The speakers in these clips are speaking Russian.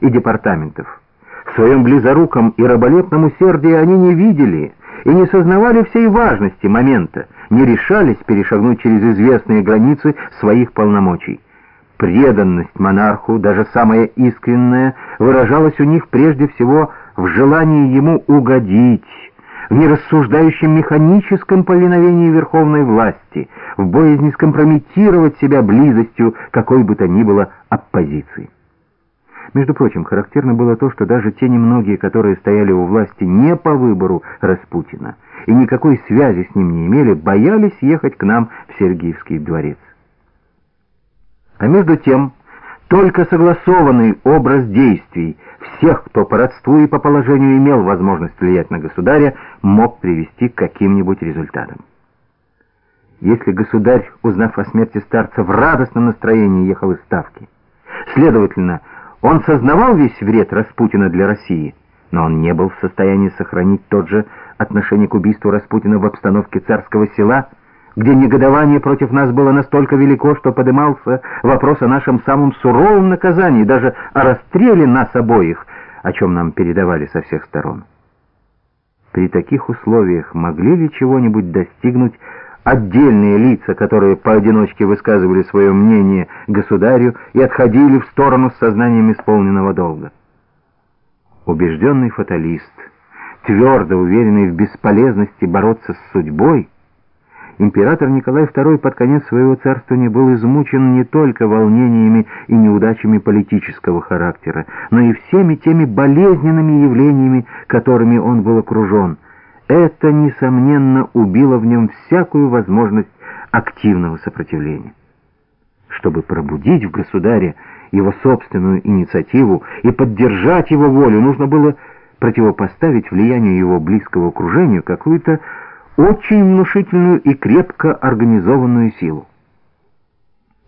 и департаментов. В своем близоруком и раболепном усердии они не видели и не сознавали всей важности момента, не решались перешагнуть через известные границы своих полномочий. Преданность монарху, даже самая искренняя, выражалась у них прежде всего в желании ему угодить, в нерассуждающем механическом повиновении верховной власти, в боязни скомпрометировать себя близостью какой бы то ни было оппозиции. Между прочим, характерно было то, что даже те немногие, которые стояли у власти не по выбору Распутина и никакой связи с ним не имели, боялись ехать к нам в Сергиевский дворец. А между тем, только согласованный образ действий всех, кто по родству и по положению имел возможность влиять на государя, мог привести к каким-нибудь результатам. Если государь, узнав о смерти старца, в радостном настроении ехал из Ставки, следовательно, он сознавал весь вред Распутина для России, но он не был в состоянии сохранить тот же отношение к убийству Распутина в обстановке царского села – где негодование против нас было настолько велико, что подымался вопрос о нашем самом суровом наказании, даже о расстреле нас обоих, о чем нам передавали со всех сторон. При таких условиях могли ли чего-нибудь достигнуть отдельные лица, которые поодиночке высказывали свое мнение государю и отходили в сторону с сознанием исполненного долга? Убежденный фаталист, твердо уверенный в бесполезности бороться с судьбой, Император Николай II под конец своего царствования был измучен не только волнениями и неудачами политического характера, но и всеми теми болезненными явлениями, которыми он был окружен. Это, несомненно, убило в нем всякую возможность активного сопротивления. Чтобы пробудить в государе его собственную инициативу и поддержать его волю, нужно было противопоставить влиянию его близкого окружению какую-то очень внушительную и крепко организованную силу.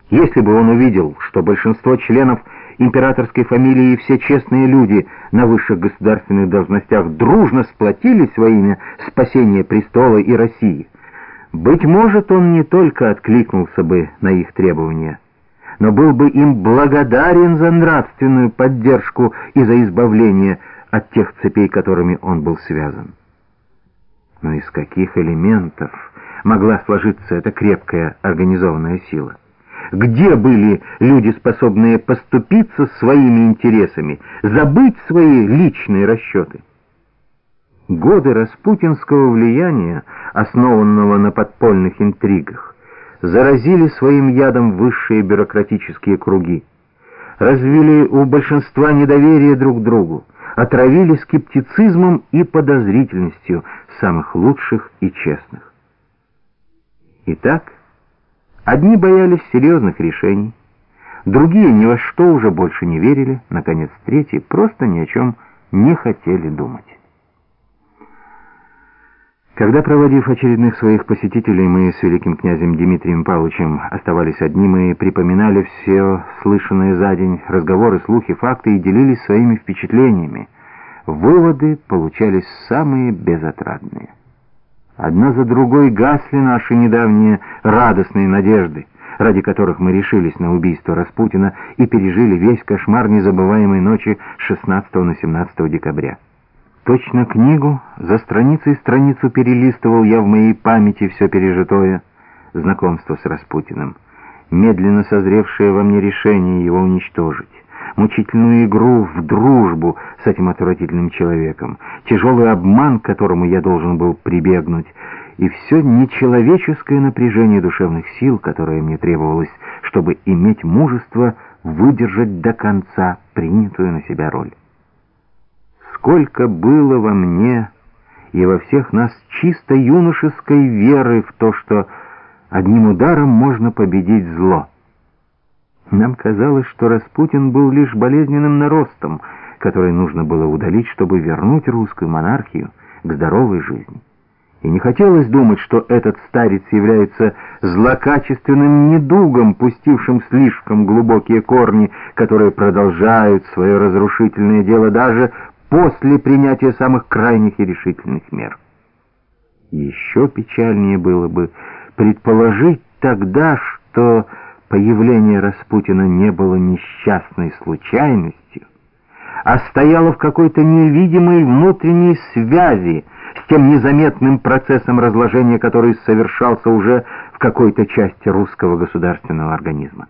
Если бы он увидел, что большинство членов императорской фамилии все честные люди на высших государственных должностях дружно сплотились во имя спасения престола и России, быть может, он не только откликнулся бы на их требования, но был бы им благодарен за нравственную поддержку и за избавление от тех цепей, которыми он был связан. Но из каких элементов могла сложиться эта крепкая организованная сила? Где были люди, способные поступиться своими интересами, забыть свои личные расчеты? Годы распутинского влияния, основанного на подпольных интригах, заразили своим ядом высшие бюрократические круги, развили у большинства недоверие друг к другу, отравили скептицизмом и подозрительностью самых лучших и честных. Итак, одни боялись серьезных решений, другие ни во что уже больше не верили, наконец, третьи просто ни о чем не хотели думать. Когда, проводив очередных своих посетителей, мы с великим князем Дмитрием Павловичем оставались одни, мы припоминали все слышанное за день, разговоры, слухи, факты и делились своими впечатлениями. Выводы получались самые безотрадные. Одна за другой гасли наши недавние радостные надежды, ради которых мы решились на убийство Распутина и пережили весь кошмар незабываемой ночи 16 на 17 декабря. Точно книгу, за страницей страницу перелистывал я в моей памяти все пережитое, знакомство с Распутиным, медленно созревшее во мне решение его уничтожить, мучительную игру в дружбу с этим отвратительным человеком, тяжелый обман, к которому я должен был прибегнуть, и все нечеловеческое напряжение душевных сил, которое мне требовалось, чтобы иметь мужество выдержать до конца принятую на себя роль сколько было во мне и во всех нас чисто юношеской веры в то, что одним ударом можно победить зло. Нам казалось, что Распутин был лишь болезненным наростом, который нужно было удалить, чтобы вернуть русскую монархию к здоровой жизни. И не хотелось думать, что этот старец является злокачественным недугом, пустившим слишком глубокие корни, которые продолжают свое разрушительное дело даже после принятия самых крайних и решительных мер. Еще печальнее было бы предположить тогда, что появление Распутина не было несчастной случайностью, а стояла в какой-то невидимой внутренней связи с тем незаметным процессом разложения, который совершался уже в какой-то части русского государственного организма.